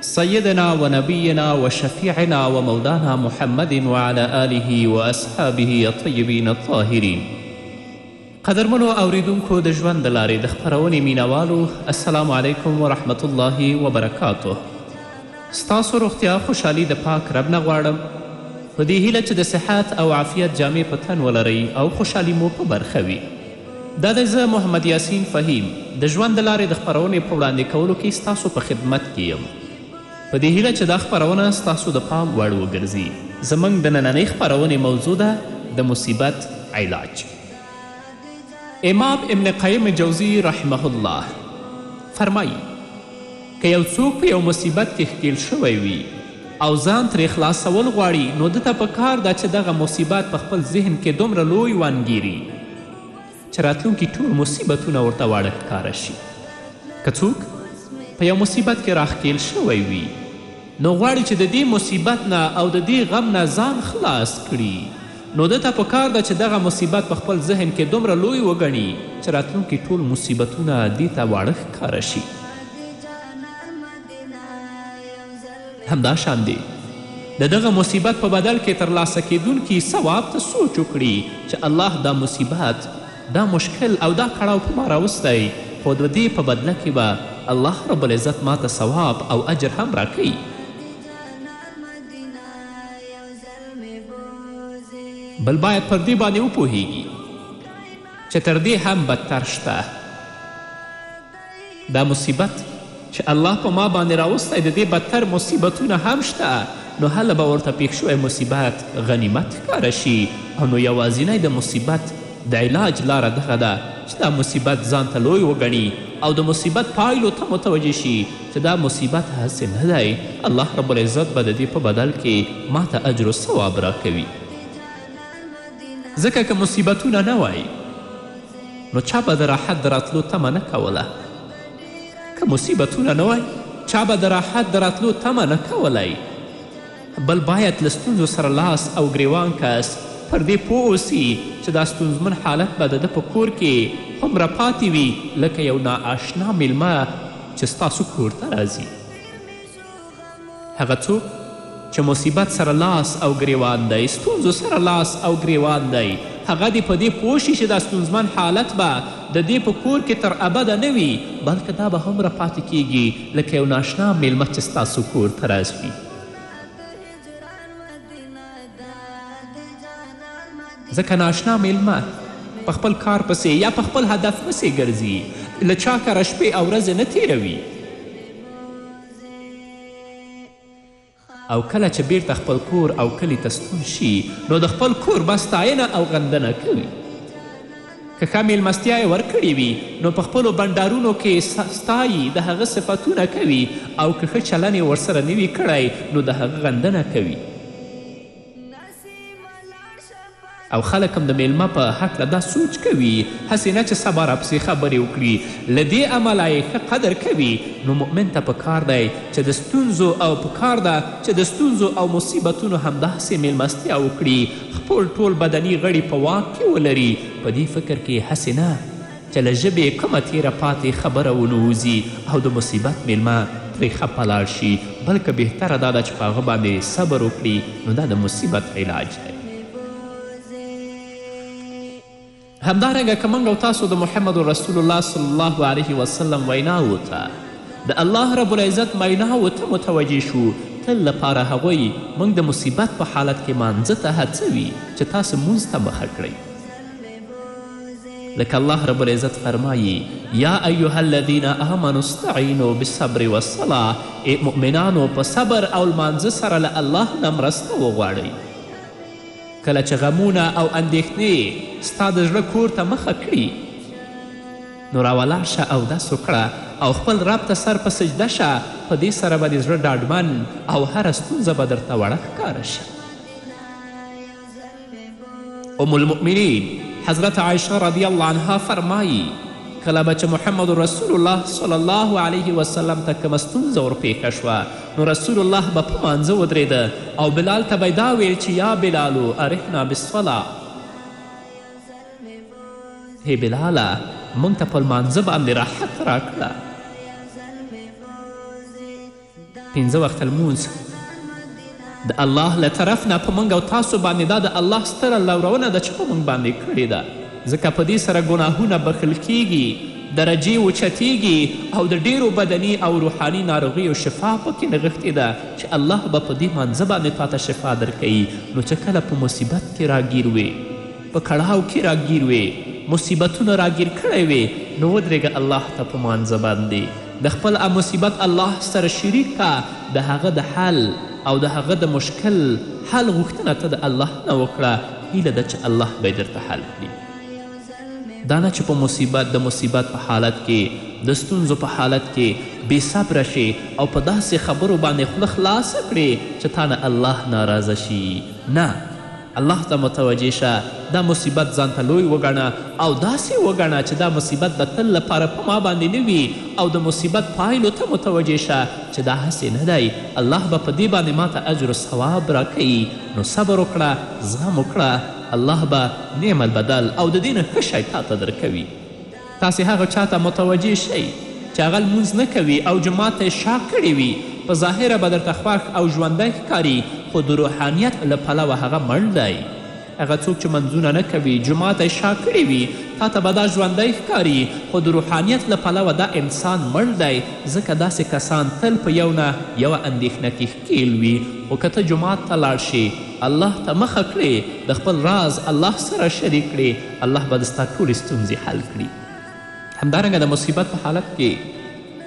سیدنا و نبینا و شفیعنا و مولانا محمد وعلی آله و اصحابه الطیبین الطاهرین قدرمنو اوریدونکو د ژوند د لارې د خپرونې مینوالو السلام علیکم ورحمت الله وبرکاته ستاسو روغتیا خوشحالي د پاک رب نه غواړم په دې هیله چې د صحت او عافیت جامې په تن ولرئ او خوشحالي مو په برخه وي دا دی زه محمد یاسین فهیم د ژوند د لارې د خپرونې په وړاندې کولو کې ستاسو په خدمت کې یم. په دې هیله چې دا خپرونه ستاسو د پام وړ وګرځي. زمونږ د نننۍ خپرونې موضوع ده د مصیبت علاج. امام ابن قیم جوزی رحمه الله فرمایي. که یو څوک په یو مصیبت کې ښکیل شوی وي او ځان ترې خلاصول غواړي نو ده ته په کار ده چې دغه مصیبت په خپل ذهن کې دومره لوی وانګیري چې راتلونکي ټول مصیبتونه ورته واړه ښکاره شي. که څوک په یو مصیبت کې راښکیل شوی وي، نو غواړي چې د دې مصیبت نه او د دې غم نه ځان خلاص کړي، نو ده ته په کار ده چې دغه مصیبت په خپل ذهن کې دومره لوی وګڼي چې راتلونکي ټول مصیبتونه دې ته واړه ښکاره شي. همداشان دې د دغه مصیبت په بدل کې ترلاسه کېدونکي ثواب ته سوچ وکړي چې الله دا مصیبت دا مشکل او دا کړاو په ما راوستی، خو د دې په بدله کې به الله رب العزت ما ته ثواب او اجر هم راکوي. بل باید پر دې باندې وپوهېږي چې تر دې هم بدتر شته. دا مصیبت چې الله په ما باندې راوستی د دې بدتر مصیبتونه هم شته نو هله به ورته پېښ شوی مصیبت غنیمت ښکاره شي او نو یوازینی د مصیبت د علاج لاره دغه ده چې دا مصیبت ځان ته لوی وګڼي او د مصیبت پایلو ته متوجه شي چې دا مصیبت هسې نه دی الله رب العزت به د دې په بدل کې ما ته اجر و ثواب راکوي ځکه که مصیبتونه نه وای نو چا به د راحت د راتلو تمه نه کوله. که مصیبتونه نه وای، چا به د راحت د راتلو تمه نه کولای. بل باید له ستونزو سره لاس او ګریوان کس پر دې پوه اوسي چې دا ستونزمن حالت به د ده په کور کې هومره پاتې وي لکه یو نااشنا میلمه چې ستاسو کور ته راځي. هغه څوک چې مصیبت سره لاس او ګریوان دی، ستونزو سره لاس او ګریوان دی، هغه دې په دې پوه شي چې دا ستونزمن حالت به د دې په کور کې تر ابده نه وي، بلکه دا به هومره پاتې کېږي لکه یو ناشنا مېلمه چې ستاسو کور ته راځي. ځکه ناشنا مېلمه په خپل کار پسې یا په خپل هدف پسې ګرځي، له چا کره شپې او ورځې نه تېروي. او کله چې بېرته خپل کور او کلي ته ستون شي نو د خپل کوربه ستاینه او غندنه کوي. که ښه مېلمستیا یې ورکړې وي نو په خپلو بنډارونو کې یې ستایي، د هغه صفتونه کوي او که ښه چلن یې ورسره نه وي کړی نو د هغه غندنه کوي. او خلک هم د مېلمه په هکله دا سوچ کوي، هسې نه چې سبا راپسې خبرې وکړي، له دې امله یې ښه قدر کوي، نو مؤمن ته په کار دی چې د ستونزو او په کار ده چې د ستونزو او مصیبتونو همداسې مېلمستیا وکړي، خپل ټول بدني غړي په واک کې ولري، په دې فکر کې هسې نه. چې له ژبې یې کومه تېره پاتې خبره و نه وځي او د مصیبت مېلمه ترې خپه لاړ شي، بلکه بهتره دا ده چې په هغه باندې صبر وکړي، نو دا د مصیبت علاج دی. همدارنګه که موږ او تاسو د محمد رسول الله صلی الله علیه وسلم ویناوو ته د الله رب العزت میناوو ته متوجه شو، تل لپاره هغوی موږ د مصیبت په حالت کې مانځه ته هڅوي چې تاسو مونځ ته مخه کړئ. لکه الله رب العزت فرمایي یا ایها الذین آمنوا استعینوا بالصبر والصلاه ای مؤمنانو په صبر او لمانځه سره له الله نه مرسته وغواړئ کله چې غمونه او اندېښنې ستا د زړه کور ته مخه کړي نو راولاړ شه اودس وکړه او خپل رب ته سر په سجده شه په دې سره به دې زړه ډاډمن او هره ستونزه به درته وړه ښکاره شي ام المؤمنین حضرت عائشه رضی الله عنها فرمایی کله به چې محمد رسول الله صلی الله علیه وسلم ته کومه ستونزه ورپېښه شوه نو رسول الله به په مانځه ودرېده او بلال ته به دا ویل چې یا بلالو ارحنا بالصلاه هی بلاله موږ ته په لمانځه باندې راحت راکړه پنځه وخته لمونځ د الله له طرف نه په موږ او تاسو باندې دا د الله ستره لورونه ده چې په موږ باندې کړې ده، ځکه په دې سره ګناهونه بښل کیږي، درجې اوچتیږي او د ډیرو بدني او روحاني ناروغیو شفا پکې نغښتې ده چې الله به په دې مانځه باندې تاته شفا درکوي نو څه کله په مصیبت کې راګیر وې. په کړاو کې راګیر وې مصیبتونو راګیر کړی وې نو ودرېږه الله ته په مانځه باندې د خپل ا مصیبت الله سره شریک که د هغه د حل او د هغه د مشکل حل غوښتنه ته د الله نه وکړه هیله ده چې الله به یې درته حل کړي دا نه چې په مصیبت د مصیبت په حالت کې د ستونزو په حالت کې بې صبره شې او په داسې خبرو باندې خوله خلاصه کړې چې تا نه الله ناراضه شي نه الله ته متوجه شه، دا مصیبت ځان ته لوی وګڼه او داسې یې وګڼه چې دا مصیبت د تل لپاره په ما باندې نه وي او د مصیبت پایلو ته متوجه شه چې دا هسې نه دی، الله به په دې باندې ما ته اجر و ثواب راکوي، نو صبر وکړه، زغم وکړه، الله به. نعم البدل او د دې نه ښه شی تا ته درکوي. تاسې هغه چا ته متوجه شئ چې هغه لمونځ نه کوي او جومات ته یې شا کړې وي، په ظاهره به درته خوښ او ژوندی ښکاري، خو د روحانیت له پلوه هغه مړ دی. هغه څوک چې لمونځونه نه کوي، جومات ته یې شا کړې وي، تا ته به دا ژوندی ښکاري، خو د روحانیت له پلوه دا انسان مړ دی، ځکه داسې کسان تل په یو نه یوه اندېښنه کې. قیل وي خو که ته جومات ته لاړ شې الله ته مخه کړې د خپل راز الله سره شریک کړې الله به د ستا ټولې ستونزې حل کړي همدارنګه د مصیبت په حالت کې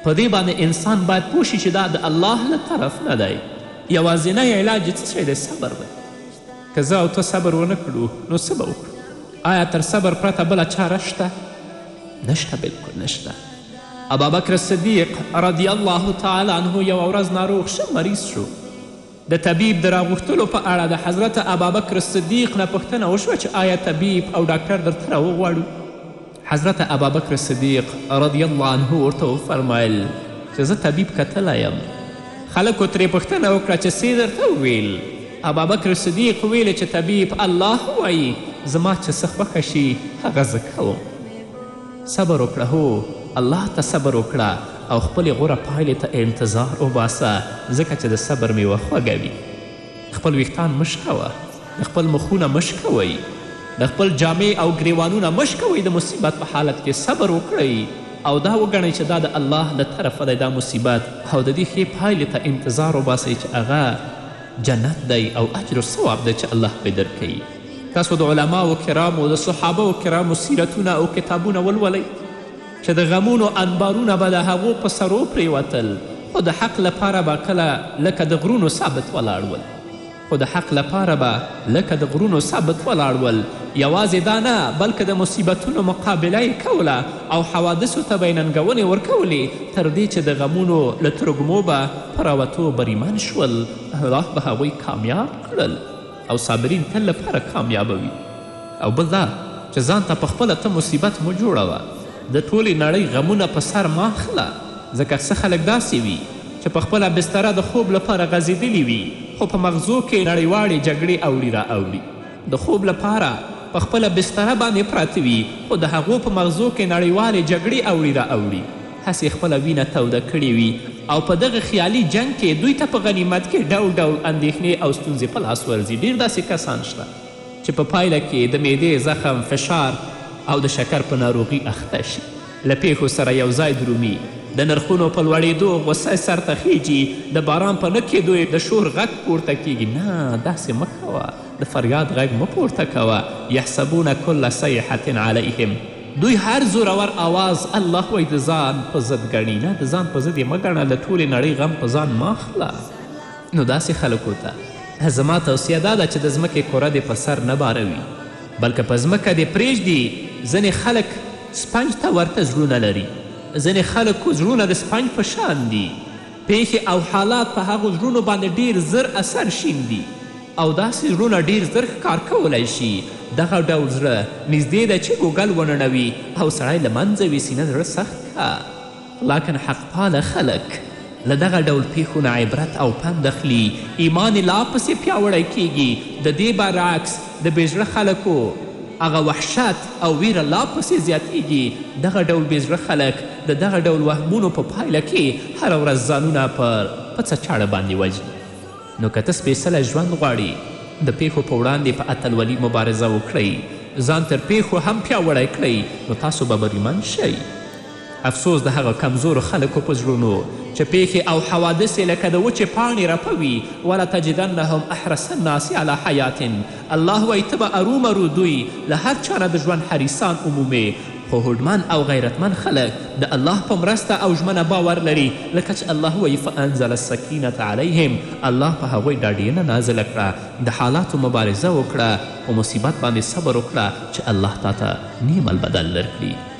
په دې باندې انسان باید پوه شي چې دا د الله له طرف نه دی یوازینی علاج یې څه شی دی صبر دی که زه او ته صبر ونه کړو نو څه به وکړو آیا تر صبر پرته بله چاره شته نشته بلکل نشته ابابکر صدیق رضی الله تعالی عنه یوه ورځ ناروغ شه، مریض شو. د طبیب د راغوښتلو په اړه د حضرت ابابکر صدیق نه پوښتنه وشوه چې آیا طبیب او ډاکټر درته راوغواړو؟ حضرت ابابکر صدیق رضی الله عنه ورته وفرمایل چې زه طبیب کتلی یم. خلکو ترې پوښتنه وکړه چې څه یې درته وویل؟ ابابکر صدیق ویل چې طبیب الله وایي، زما چې څه خوښه شي هغه زه کوم. صبر وکړه هو! الله ته صبر وکړه او خپلې غوره پایلې ته انتظار وباسه ځکه چې د صبر میوه خوږه وي. خپل ویښتان مه شکوه، د خپل مخونه مه شکوئ، د خپل جامې او ګریوانونه مه شکوئ، د مصیبت په حالت کې صبر وکړئ او دا وګڼئ چې دا د الله له طرفه دی دا مصیبت او د دې ښې پایلې ته انتظار وباسئ چې هغه جنت دی او اجر او ثواب دی چې الله پرې درکوي. تاسو د علماو کرامو د صحابه و کرامو سیرتونه او کتابونه ولولئ چې د غمونو انبارونه به د هغو په سرو پریوتل خو د حق لپاره به کله لکه د غرونو ثابت ولاړ ول خو د حق لپاره به لکه د غرونو ثابت ولاړ ول یوازې دا نه بلکې د مصیبتونو مقابله یې کوله او حوادثو ته به یې ننګونې ورکولې تر دې چې د غمونو له ترګمو به په راوتو بریمن شول الله به هغوی کامیاب کړل او صابرین تل لپاره کامیابه وي او بل دا چې ځان ته په خپله ته مصیبت مه جوړوه د ټولې نړۍ غمونه په سر مه اخله ځکه څه خلک داسې وي چې په خپله بستره د خوب لپاره غځېدلي وي خو په مغزو کې نړیوالې جګړې اوړي را اوړي د خوب لپاره په خپله بستره باندې پراته وي خو د هغو په مغزو کې نړیوالې جګړې اوړي را اوړي هسې خپله وینه توده کړې وي او په دغه خیالي جنګ کې دوی ته په غنیمت کې ډول ډول اندېښنې او ستونزې په لاس ورځي. ډېر داسې کسان شته چې په پایله کې د معدې زخم، فشار او د شکر په ناروغي اخته شي. له پېښو سره یو ځای درومي، د نرخونو په لوړېدو غوسه یې سر ته خېژي، د باران په نه کېدو یې د شور غږ پورته کېږي، نه، داسې مه کوه، د فریاد غږ مه پورته کوه، یحسبون کل صیحة علیهم. دوی هر زورور آواز الله وایي د ځان په ضد ګڼي. نه د ځان په ضد یې مه ګڼه، له ټولې نړۍ غم په ځان مه اخله. نو داسې خلکو ته زما توصیه دا ده چې د ځمکې کره دې په سر نه باروي، بلکه په ځمکه دې پرېږدي. ځینې خلک سپنج ته ورته زړونه لري، ځینې خلکو زړونه د سپنج په شان دي. پېښې او حالات په هغو زړونو باندې ډېر زر اثر شیندي او داسې زړونه ډېر زر ښکار کولی شي. دغه ډول زړه نږدې ده چې ګوګل ونړوي او سړی له منځه ویسي نه زړه سخت کا. لاکن حقپاله خلک له دغه ډول پېښو نه عبرت او پند اخلي، ایمان یې لا پسې پیاوړی کېږي، د دې برعکس د بې زړه خلکو هغه وحشت او ویره لا پسې زیاتیږي. دغه ډول بې زړه خلک د دغه ډول وهمونو په پایله کې هره ورځ ځانونه پر پڅه چاړه باندې وژني. نو که ته سپیڅلی ژوند غواړي، د پیښو په وړاندې په اتلولي مبارزه وکړئ، ځان تر پیښو هم پیاوړی کړئ، نو تاسو به بریمن شئ. افسوس د هغه کمزورو خلکو په زړونو چې پېښې او حوادث یې لکه د وچې پاڼې رپوي، ولتجدنهم احرص الناس علی حیات، الله وایي ته به ارومرو دوی له هر چا نه د ژوند حریصان ومومې، خو هوډمن او غیرتمن خلک د الله په مرسته او ژمنه باور لري، لکه چې الله وایي، فانزل السکینة علیهم، الله په هغوی ډاډینه نازله کړه، د حالاتو مبارزه وکړه، په مصیبت باندې صبر وکړه چې الله تاته نعم البدل درکړي.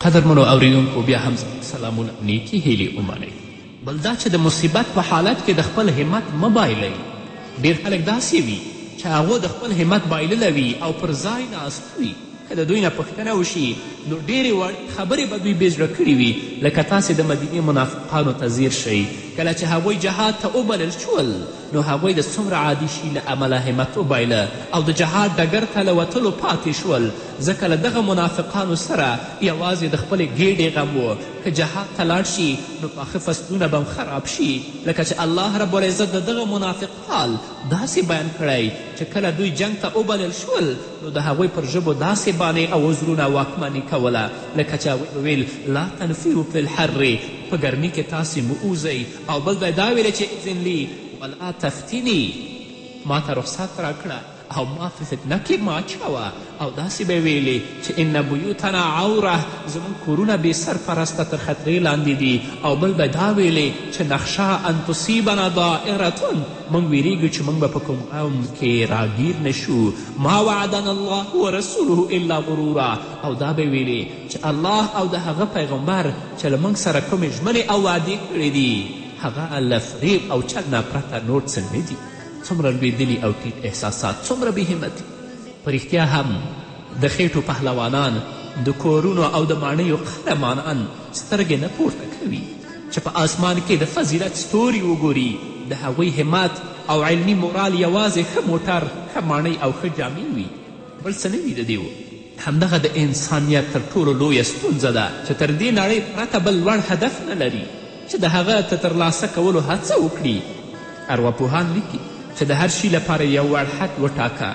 قدرمنو اورېدونکو بیا هم زموږ سلامونه او نیکي هیلې ومنئ. بل دا چې د مصیبت په حالت کې د خپل همت مه بایلئ. ډېر خلک داسې وي چې هغو د خپل همت بایللی وي او پر ځای ناست وي. که د دوی نه پوښتنه وشي نو ډېرې وړې خبرې به دوی بې زړه کړي وي. لکه تاسې د مدینې منافقانو ته ځیر شئ. کله چې هغوی جهاد ته وبلل شول، نو هغوی د څومره عادي شي له امله همت وبایله او د جهاد ډګر ته له وتلو پاتې شول، ځکه له دغه منافقانو سره یوازې د خپلې ګېډې غم و، که جهاد ته لاړ شي نو پاخه فصلونه به هم خراب شي، لکه چې الله رب العزت د دغه منافق حال داسې بیان کړی چې کله دوی جنګ ته وبلل شول نو د هغوی پر ژبو داسې بانې او عذرونه واکمني کوله لکه چې هغوی به ویل، لا تنفروا فی الحر په ګرمي کې تاسې مه وځئ. او بل به دا ویل چې اذن لي ولا تفتني، ما ته رخصت راکړه او ما په فتنه کې مه اچوه، او داسې به ویلې چې ان بیوتنا عوره، زموږ کورونه بې سرپرسته تر خطرې لاندې دي، او بل به دا ویلې چې نخشی ان تصیبنا دائره، موږ ویرېږو چې موږ به په کوم غم کې راګیر نه شو، ما وعدنا الله ورسوله الا غرورا، او دا به ویلې. چې الله او د هغه پیغمبر چې له موږ سره کومې ژمنې او وعدې کړې دي هغه له فریب او چل نه پرته نور څه نه دي. څومره لوېدلي او ټیټ احساسات، څومره بې همتي! په رښتیا هم د خېټو پهلوانان، د کورونو او د ماڼیو قهرمانان سترګې نه پورته کوي چې په آسمان کې د فضیلت ستوري وګوري، د هغوی همت او علمي مورال یوازې ښه موټر، ښه ماڼۍ او ښه جامې وي، بل څه نه وي د دې. همدغه د انسانیت تر ټولو لویه ستونزه ده چې تر دې نړۍ پرته بل لوړ هدف نه لري چې د هغه د ترلاسه کولو هڅه وکړي. ارواپوهان لیکي چې د هر شي لپاره یو وړ حد وټاکه،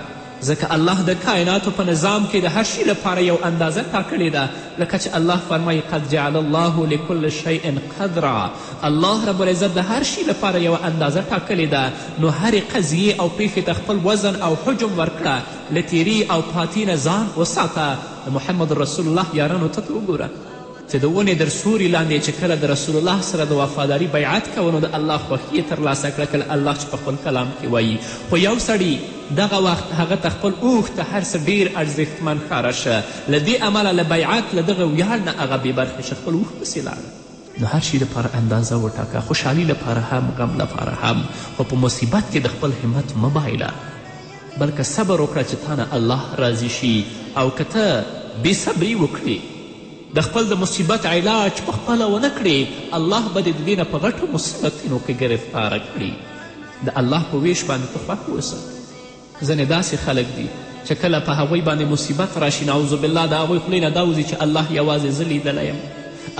ځکه الله د کایناتو په نظام کې د هر شي لپاره یو اندازه ټاکلې ده، لکه چې الله فرمایي، قد جعل الله لکل شیء قدرا، الله رب العزت د هر شي لپاره یوه اندازه ټاکلې ده، نو هرې قضیې او پېښې ته خپل وزن او حجم ورکړه، له تیری او پاتی نه ځان وساته د محمد رسول الله یارانو ته ته وګوره چې د ونې در سوري لاندې چې کله د رسول الله سره د وفاداری بیعت کوه نو د الله خوښي یې ترلاسه کړه کله الله چې په خپل کلام کې وایي خو یو سړي دغه وخت هغه ته خپل اوښ ته هر څه ډیر ارزښتمن ښکاره شه له دې امله له بیعت له دغه ویاړ نه هغه بې برخې شه خپل اوښ پسې لاړه د هر شي لپاره اندازه وټاکه، خوشحالي لپاره هم، غم لپاره هم، خو په مصیبت کې د خپل همت مه بایله، بلکه صبر وکړه چې تا نه الله راضي شي او که ته بې صبري وکړې، د خپل د مصیبت علاج په خپله ونه کړې، الله به دې د دې نه په غټو مصیبتونو کې ګرفتاره کړي. د الله په وېش باندې ته خوښ اوسه، ځنې داسې خلک دي چې کله په هغوی باندې مصیبت راشي نعوذ بالله د هغوی خولې نه دا وځي چې الله یوازې زه لیدلی یم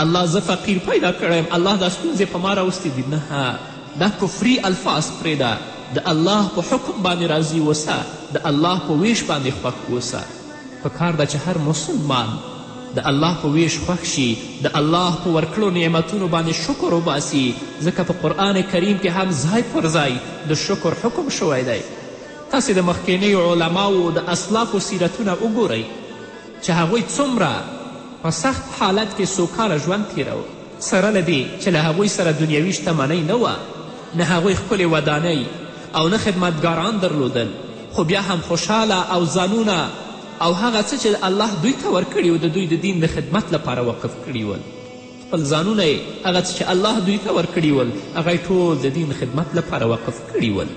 الله زه فقیر پیدا کړی یم الله دا ستونزې په ما راوستې دي نه دا کفري الفاظ پرېږده د الله په حکم باندې راضي اوسه د الله په ویش باندې خوښ اوسه په کار ده چې هر مسل مان د الله په ویش خوښ شي، د الله په ورکړو نعمتونو باندې شکر وباسي، ځکه په قرآن کریم کې هم ځای پر ځای د شکر حکم شوی دی. تاسې د مخکېنیو علماوو د اسلافو سیرتونه وګورئ چې هغوی څومره په سخت حالت کې سوکاله ژوند تیروه. سره له دې چې له هغوی سره دنیوي شتمنۍ نه وه، نه هغوی ښکلې ودانۍ او نه خدمتګاران درلودل، خو بیا هم خوشحاله او ځانونه او هغه څه چې الله دوی ته ورکړي و د دوی د دین د خدمت لپاره وقف کړي ول. خپل ځانونه یې، هغه څه چې الله دوی ته ورکړي ول، هغه یې ټول د دین خدمت لپاره وقف کړي ول.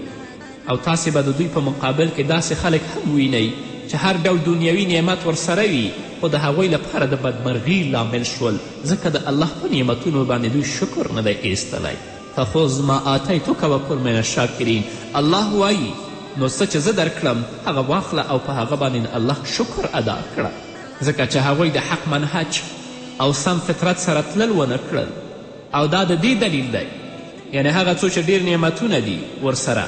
او تاسې به د دوی په مقابل کې داسې خلک هم وینئ چې هر ډول دنیوي نعمت ورسره وي خو د هغوی لپاره د بدمرغي لامل شول ځکه د الله په نعمتونو باندې دوی شکر نه دی ایستلی فخذ ما آتیتک وکن من الشاکرین الله وایي نو څه چې زه درکړم هغه واخله او په هغه باندې د الله شکر ادا کړه ځکه چې هغوی د حق منهج او سم فطرت سره تلل ونه کړل او دا د دې دلیل دی یعنې هغه څو چې ډېر نعمتونه دي ورسره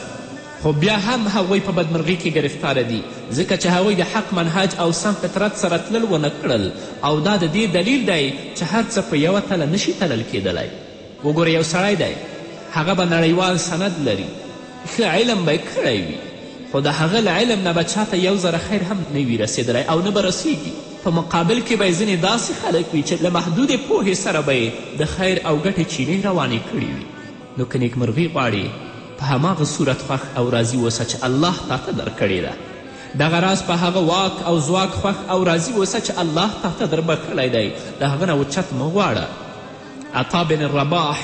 خو بیا هم هغوی په بدمرغي کې ګرفتاره دي ځکه چې هغوی د حق منهج او سم فطرت سره تلل ونه کړل او دا د دې دلیل دی چې هر څه په یوه تله نه شي تلل کېدلی وګوره یو سړی دی هغه به نړیوال سند لري ښه علم به یې کړی وي خو د هغه له علم نه به چاته یو ذره خیر هم نه وي رسېدلی او نه به رسېږي په مقابل کې به یې ځینې داسې خلک وي چې له محدودې پوهې سره به یې د خیر او ګټې چینې روانې کړې وي نو که نیکمرغي غواړې په هماغه صورت خوښ او راضي اوسه چې الله تاته درکړې ده دغه راز په هغه واک او ځواک خوښ او راضي اوسه چې الله تاته در بخښلی دی د هغه نه اوچت مه غواړه عطا بن رباح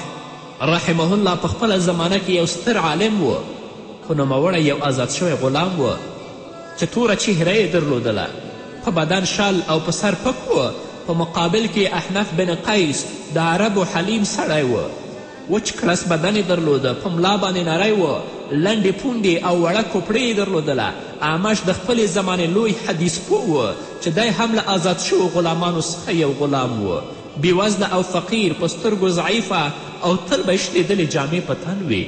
رحمه الله په خپله زمانه کې یو ستر عالم و خو نوموړی یو آزاد شوی غلام و چې توره چهره یې درلودله، په بدن شل او په سر پک و، په مقابل کې یې احنف بن قیس د عربو حلیم سړی و، وچ کړس بدن یې درلوده، په ملا باندې نری و، لنډې پوندې او وړه کوپړې یې درلودله، اعمش د خپلې زمانې لوی حدیث پوه و، چې دی هم له ازاد شوو غلامانو څخه یو غلام و، بیوزله او فقیر، په سترګو ضعیفه او تل به یې شلیدلې جامې په تن وې.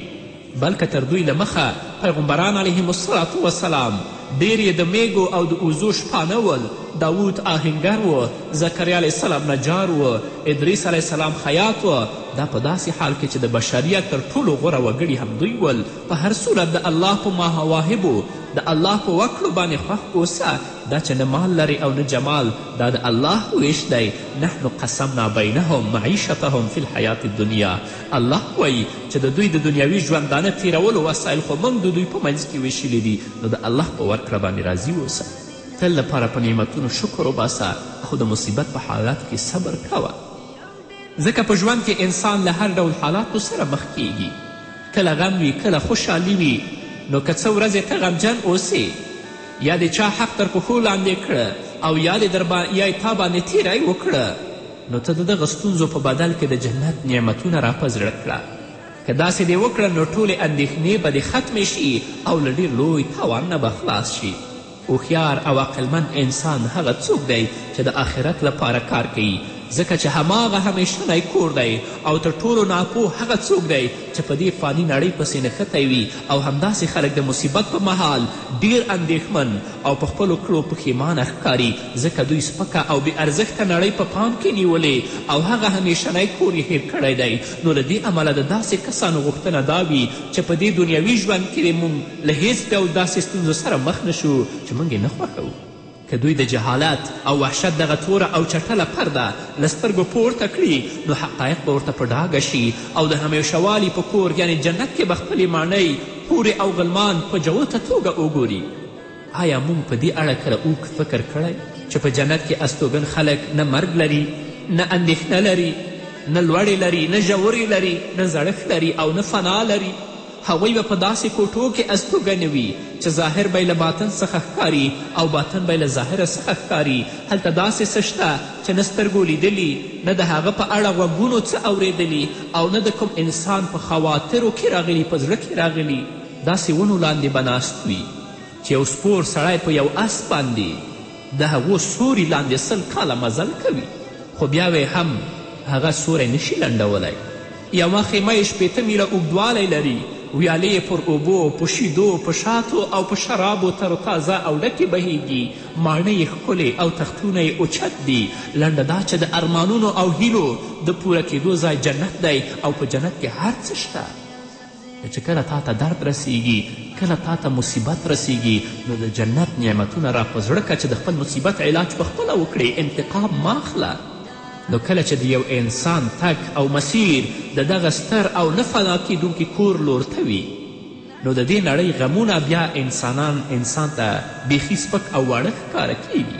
بلکه تر دوی له مخه پیغمبران علیهم الصلات وسلام ډېر یې د مېږو او د اوزو شپانه ول، داود آهنګر و، زکریا علیه السلام نجار و، ادریس علیه السلام خیاط و، دا په داسې حال کې چې د بشریت تر ټولو غوره وګړي همدوی ول، په هر صورت د الله په مهواهبو، د الله په وکړو باندې خوښ اوسه، دا چې نه مال لرې او نه جمال دا د الله وېش دی، نحن قسمنا بینهم معیشتهم فی الحیاة الدنیا. الله وایي چې د دوی د دنیاوي ژوندانه تیرولو وسایل خو موږ د دوی په منځ کې ویشلي دي نو د الله په ورکړه باندې راضي اوسه، تل لپاره په نعمتونو شکر وباسه او د مصیبت په حالت کې صبر کوه، ځکه په ژوند کې انسان له هر ډول حالاتو سره مخ کیږي، کله غم وي، کله خوشحالي وي، نو که څه ورځې ته غمجن اوسې، یا دې چا حق تر پښو لاندې کړ او یا دې دربا یا تا باندې تیری وکړ، نو ته د دغه ستونزو په بدل کې د جنت نعمتونه را په زړه کړه. که داسې دې وکړل نو ټولې اندېښنې به دې ختمې شي او له ډېر لوی تاوان نه به خلاص شي. هوښیار او عقلمند انسان هغه څوک دی چې د آخرت لپاره کار کوي، ځکه چې هماغه همېشنی کور دی او تر ټولو ناپوه هغه څوک دی چې په دې فاني نړۍ پسې نښتی وي او همداسې خلک د مصیبت په مهال ډېر اندېښمن او په خپلو کړو پښیمانه ښکاري ځکه دوی سپکه او بې ارزښته نړۍ په پام کې نیولې او هغه همیشنی کور یې هیر کړی دی نو له دې امله د داسې کسانو غوښتنه دا وي چې په دې دنیوي ژوند کې دې مونږ له هیڅ ډول داسې ستونزو سره مخ نه شو چې مونږ یې نه خوښوو. که دوی د جهالت او وحشت دغه توره او چټله پرده له سترګو پورته کړي نو حقایق به ورته په ډاګه شي او د همیشوالي په کور یعنې جنت کې به خپلې ماڼۍ، حورې او غلمان په جوته توګه اوګوري. آیا موږ په دې اړه کله اوږد فکر کړی چې په جنت کې استوګن خلک نه مرګ لري، نه اندېښنه لري، نه لوړې لري، نه ژورې لري، نه زړښت لري او نه فنا لري؟ هغوی به په داسې کوټو کې استوګن وي چې ظاهر به یې له باطن څخه ښکاري او باطن به یې له ظاهره څخه ښکاري. هلته داسې څه شته چې نه سترګو لیدلي، نه د هغه په اړه غوږونو څه اورېدلي او نه د کوم انسان په خواطرو کې راغلي، په زړه کې راغلي. داسې ونو لاندې به ناست وي چې یو سپور سړی په یو اس باندې د هغو سوري لاندې سل کاله مزل کوي خو بیا وې هم هغه سوری نه شي لنډولی. یوه خیمه یې شپېته میله اوږدوالی لري، ویالې یې پر اوبو، په شیدو، په شاتو او په شرابو تر و تازه او ډکې بهیږي، ماڼۍ یې ښکلې او تختونه یې اوچت دي، لنډه دا چې د ارمانونو او هیلو د پوره کیدو ځای جنت دی او په جنت کې هر څه شته. چې کله تا ته درد رسېږي، کله تا ته مصیبت رسېږي، نو د جنت نعمتونه را په زړه کړه چې د خپل مصیبت علاج په خپله وکړې، انتقام مه اخله. نو کله چې د یو انسان تګ او مسیر د دغه ستر او نه فنا کېدونکي کور لور ته وي، نو د دې نړۍ غمونه بیا انسانان انسان ته بیخي سپک او واړه ښکاره کېږي.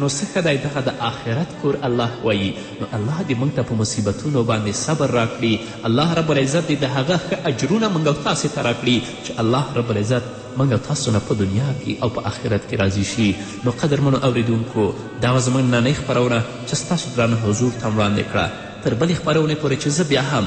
نو څه ښه دی دغه د آخرت کور الله وایی نو الله دې موږ ته په مصیبتونو باندې صبر راکړي الله رب العزت دې د هغه ښه اجرونه موږ او تاسې ته راکړي چې الله رب العزت موږ او تاسو نه په دنیا کې او په آخرت کې راضي شي نو قدرمنو اوریدونکو دا وه زموږ ننۍ خپرونه چې ستاسو درانه حضور ته مو وړاندې کړه تر بلې خپرونې پورې چې زه بیا هم